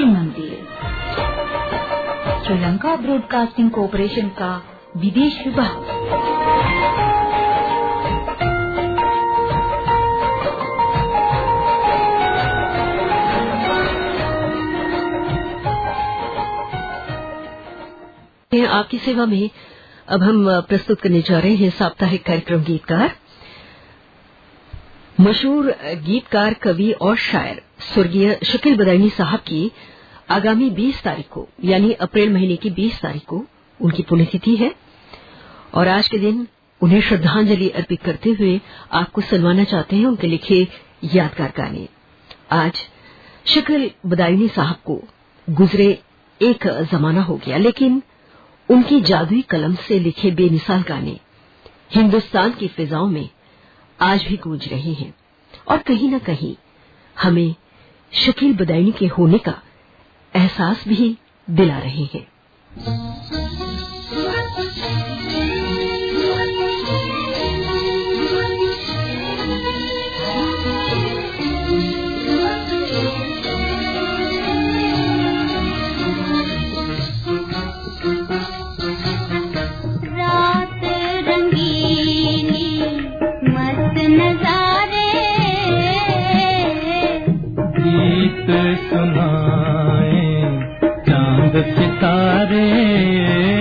मंदिर। Sri Lanka broadcasting corporation का विदेश विभाग। आपकी सेवा में अब हम प्रस्तुत करने जा रहे हैं साप्ताहिक कार्यक्रम गीतकार, मशहूर गीतकार, कवि और शायर। स्वर्गीय शकील बदायनी साहब की आगामी 20 तारीख को, यानी अप्रैल महीने की 20 तारीख को उनकी पुण्यतिथि है। और आज के दिन उन्हें श्रद्धांजलि अर्पित करते हुए आपको सुनवाना चाहते हैं उनके लिखे यादगार गाने। आज शकील बदायनी साहब को गुजरे एक जमाना हो गया, लेकिन उनकी जादुई कलम से लिखे बेमिसाल गाने हिंदुस्तान की फिजाओं में आज भी गूंज रहे हैं। और कहीं न कहीं हमें शकील बदायनी के होने का एहसास भी दिला रहे हैं। ये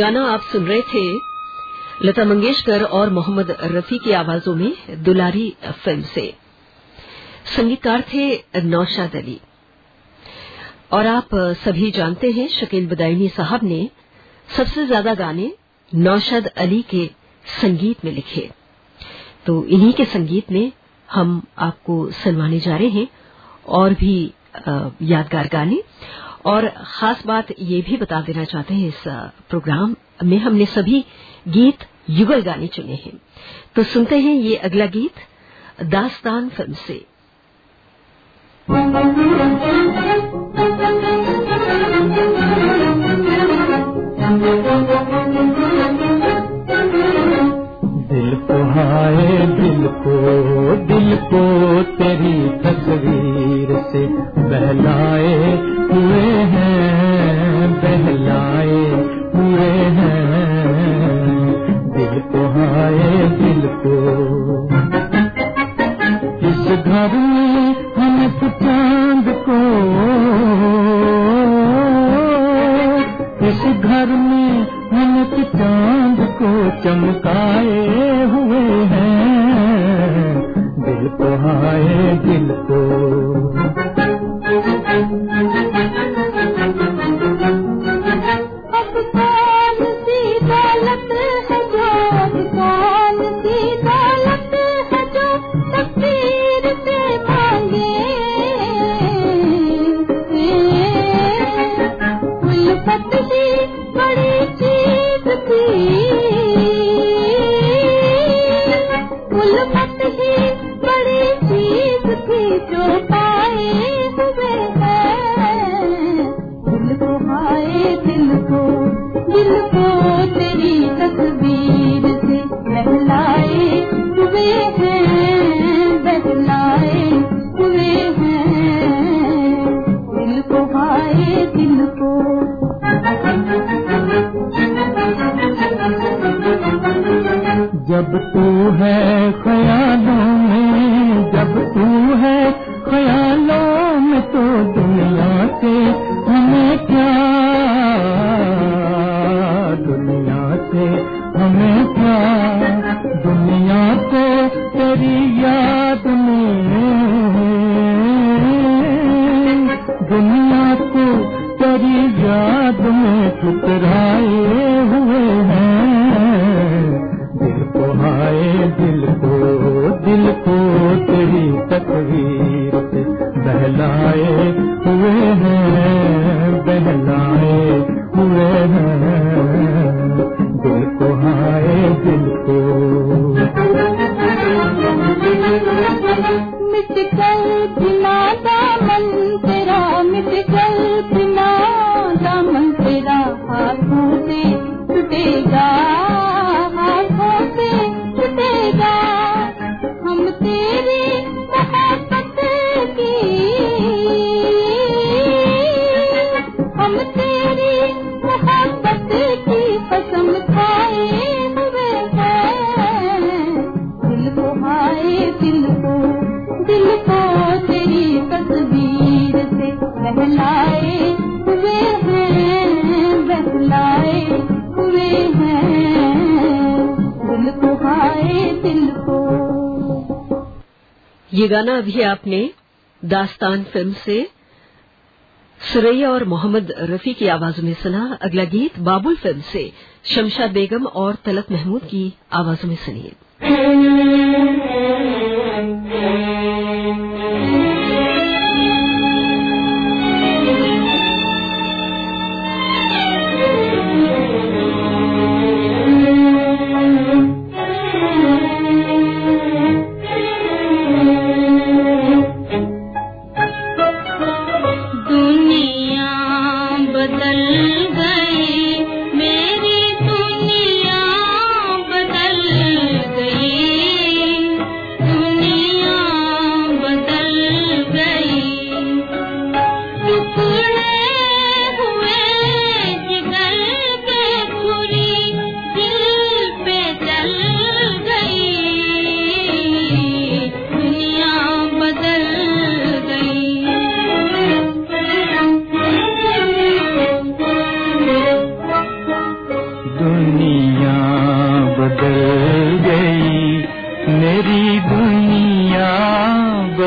गाना आप सुन रहे थे लता मंगेशकर और मोहम्मद रफी की आवाजों में दुलारी फ़िल्म से। संगीतकार थे नौशाद अली। और आप सभी जानते हैं, शकील बदायनी साहब ने सबसे ज़्यादा गाने नौशाद अली के संगीत में लिखे। तो इन्हीं के संगीत में हम आपको सुनवाने जा रहे हैं और भी यादगार गाने। और खास बात ये भी बता देना चाहते हैं इस प्रोग्राम में हमने सभी गीत युगल गाने चुने हैं। तो सुनते हैं ये अगला गीत, दास्तान फ़िल्म से। दिल को हाय, दिल को दिल को तेरी तस्वीर से बहलाए। बहलाए, पूरे हैं। दिल को हाय, दिल को। इस घर में हम चाँद को। इस घर में हम चाँद को चमकाए। गाना अभी आपने दास्तान फ़िल्म से सुरैया और मोहम्मद रफी की आवाज़ में सुना। अगला गीत बाबुल फ़िल्म से शमशाद बेगम और तलत महमूद की आवाज़ में सुनिए।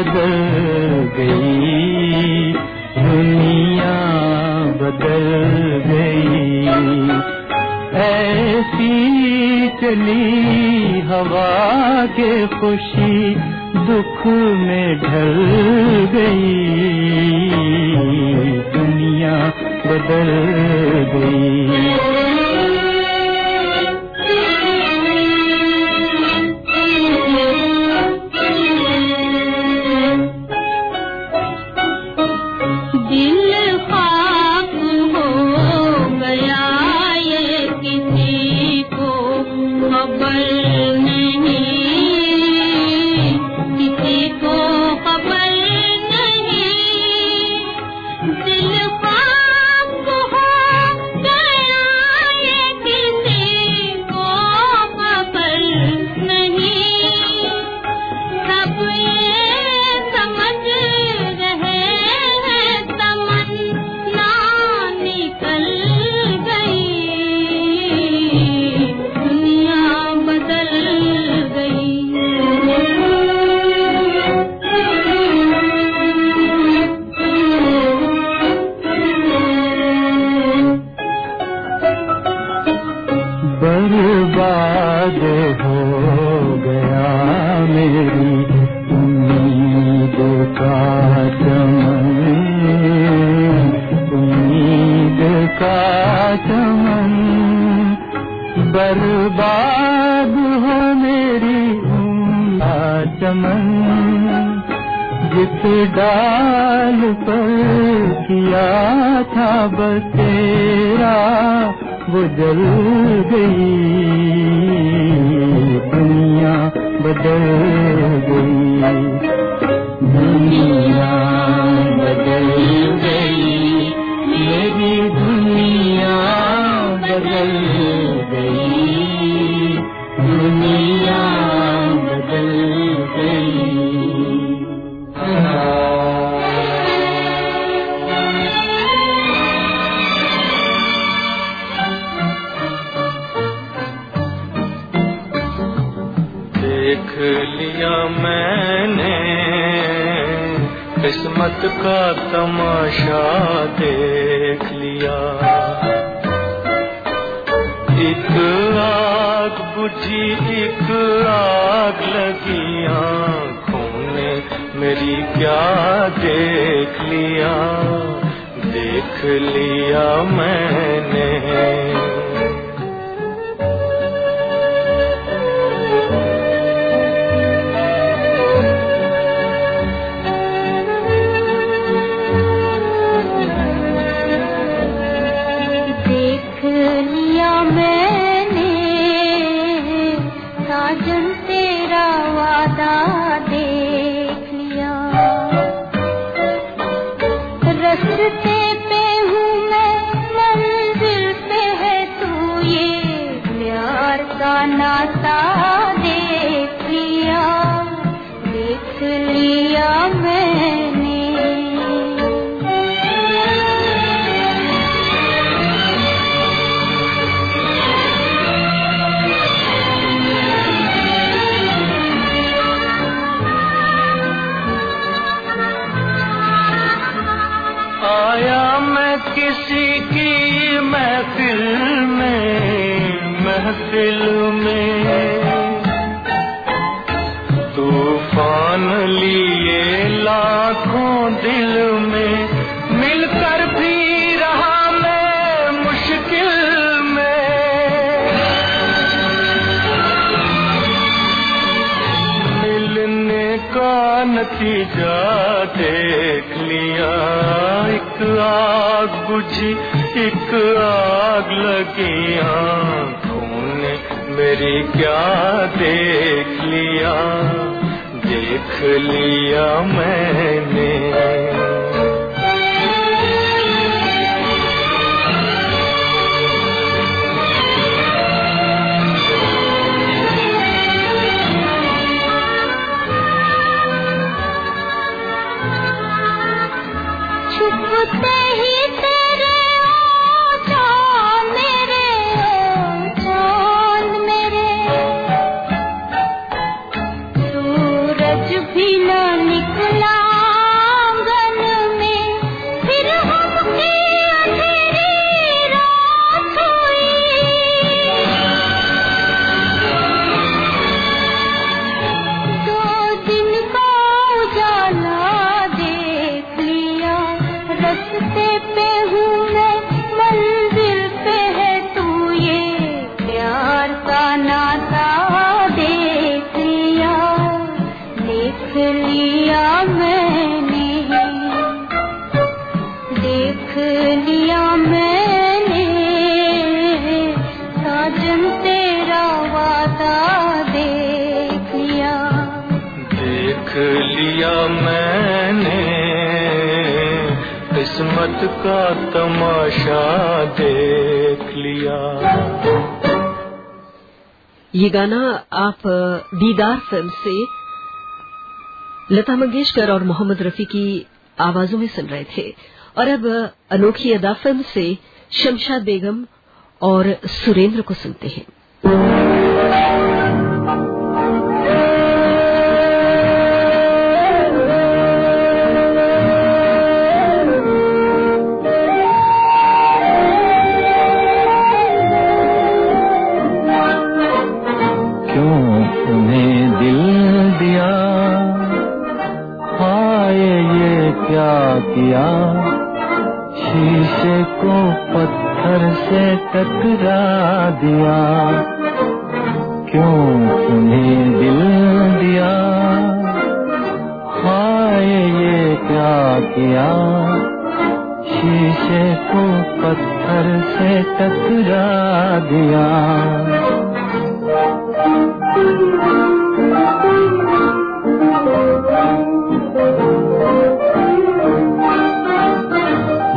बदल गई। दुनिया बदल गई। ऐसी चली हवा के खुशी दुख में ढल गई। दुनिया बदल गई। गई दुनिया बदल गई। किस्मत का तमाशा देख लिया। एक आग बुझी, एक आग लगी आँखों ने मेरी क्या देख लिया। देख लिया मैंने आया मैं किसी की महफिल में महफिल में। आग लगी आँखों ने मेरी क्या देख लिया? देख लिया मैंने। छुपते ही देख लिया मैंने। किस्मत का तमाशा देख लिया। ये गाना आप दीदार फ़िल्म से लता मंगेशकर और मोहम्मद रफी की आवाजों में सुन रहे थे। और अब अनोखी अदा फ़िल्म से शमशाद बेगम और सुरेंद्र को सुनते हैं। से टकरा दिया। क्यों तुम्हें दिल दिया? हाय, ये क्या किया? शीशे को पत्थर से टकरा दिया।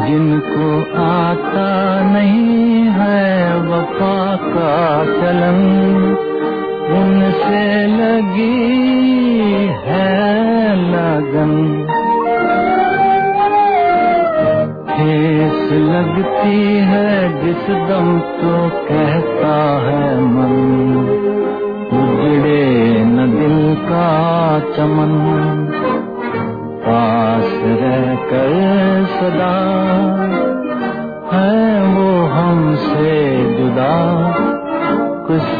जिनको आता नहीं उनसे लगी है लगन। ठेस लगती है जिस दम तो कहता है मन। उजड़े न दिल का चमन। पास रह कर सदा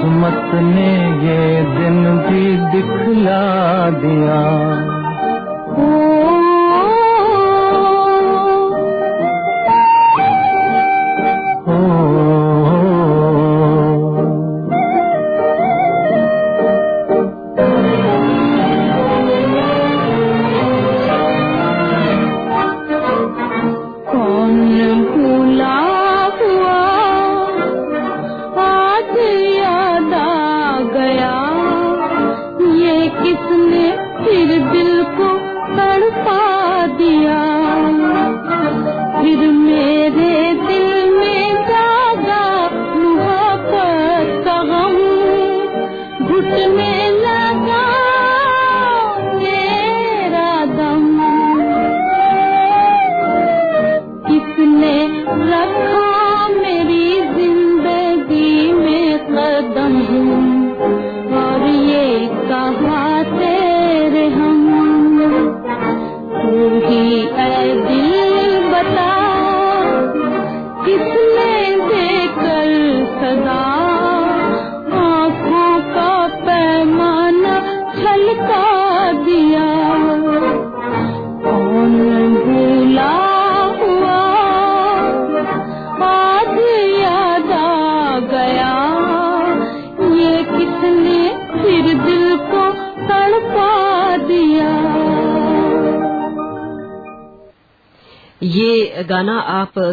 किस्मत ने ये दिन भी दिखला दिया।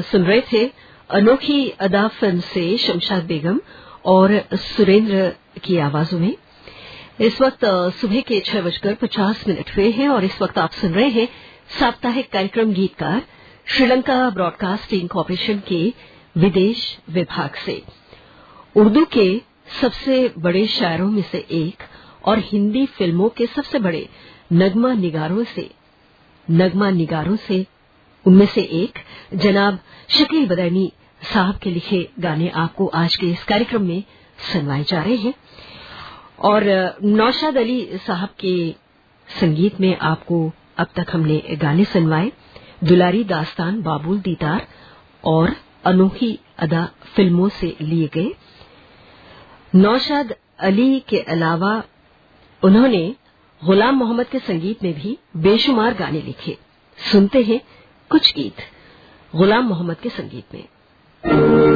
सुन रहे थे अनोखी अदा फ़िल्म से शमशाद बेगम और सुरेंद्र की आवाजों में। इस वक्त सुबह के छह बजकर पचास मिनट हुए हैं और इस वक्त आप सुन रहे हैं साप्ताहिक कार्यक्रम गीतकार श्रीलंका ब्रॉडकास्टिंग कॉरपोरेशन के विदेश विभाग से। उर्दू के सबसे बड़े शायरों में से एक और हिंदी फ़िल्मों के सबसे बड़े नगमा निगारों से नगमा निगारों से उनमें से एक, जनाब शकील बदैनी साहब के लिखे गाने आपको आज के इस कार्यक्रम में सुनवाए जा रहे हैं। और नौशाद अली साहब के संगीत में आपको अब तक हमने गाने सुनवाए। दुलारी दास्तान, बाबुल दीदार और अनोखी अदा फ़िल्मों से लिए गए। नौशाद अली के अलावा उन्होंने गुलाम मोहम्मद के संगीत में भी बेशुमार गाने लिखे। सुनते हैं कुछ गीत गुलाम मोहम्मद के संगीत में।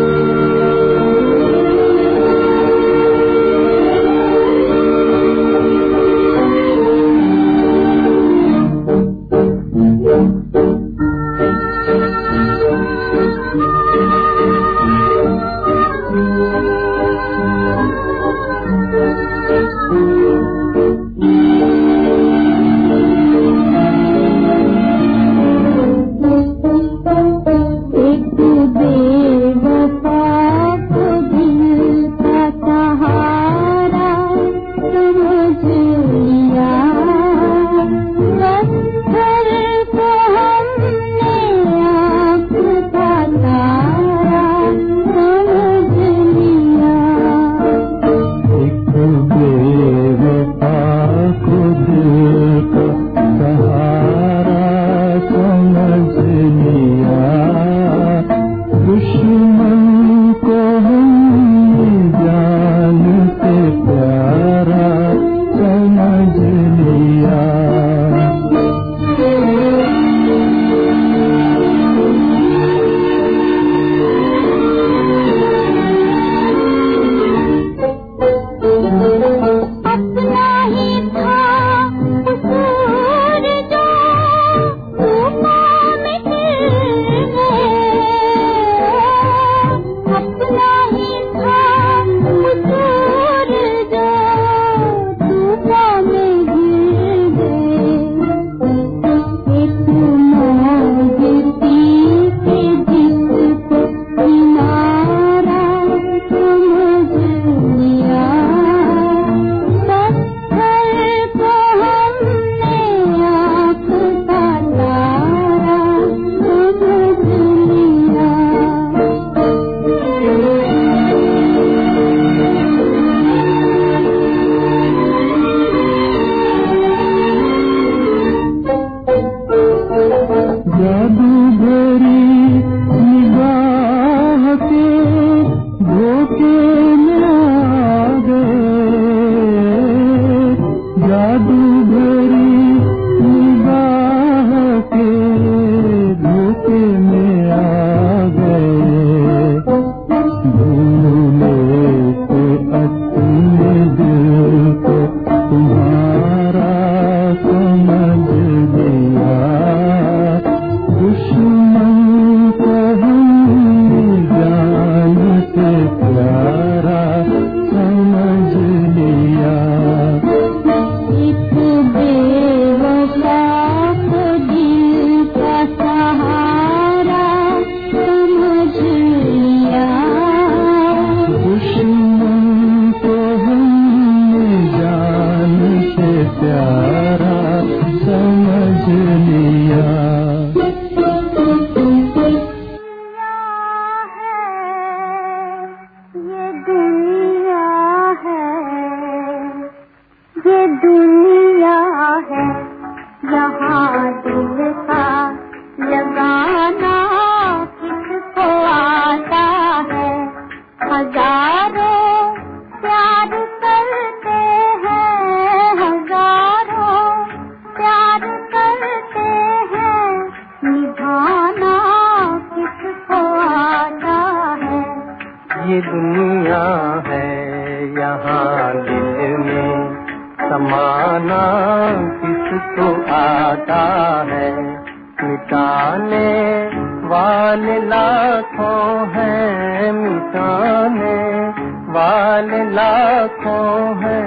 वाले लाखों है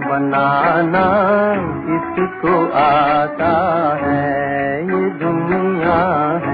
बनाना किसको आता है ये दुनिया है।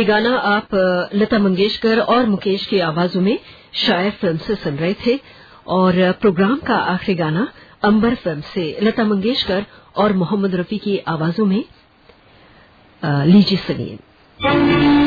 गाना आप लता मंगेशकर और मुकेश की आवाजों में शायर फ़िल्म से सुन रहे थे और प्रोग्राम का आखिरी गाना अंबर फ़िल्म से लता मंगेशकर और मोहम्मद रफी की आवाजों में लीजिए सुनिए।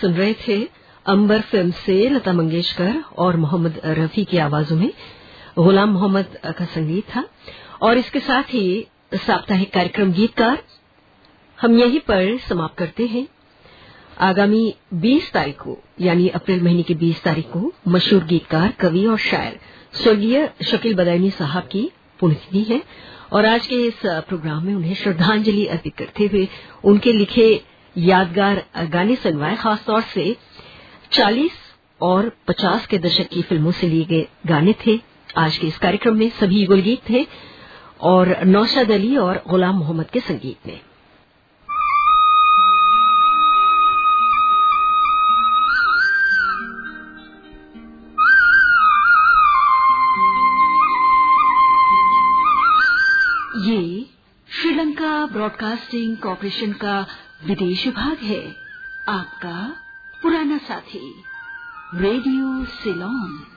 सुन रहे थे अंबर फ़िल्म से लता मंगेशकर और मोहम्मद रफी की आवाजों में। गुलाम मोहम्मद का संगीत था। और इसके साथ ही साप्ताहिक कार्यक्रम गीतकार। हम यहीं पर समाप्त करते हैं। आगामी 20 तारीख को, यानी अप्रैल महीने की 20 तारीख को, मशहूर गीतकार, कवि और शायर स्वर्गीय शकील बदायनी साहब की पुण्यतिथि है। और आज के इस प्रोग्राम में उन्हें श्रद्धांजलि अर्पित करते हुए उनके लिखे यादगार गाने सुनवाए, खासतौर से 40 और 50 के दशक की फ़िल्मों से लिए गए गाने थे। आज के इस कार्यक्रम में सभी युगल गीत थे और नौशाद अली और गुलाम मोहम्मद के संगीत में। ये श्रीलंका ब्रॉडकास्टिंग कॉरपोरेशन का विदेश विभाग है आपका पुराना साथी रेडियो सिलोन।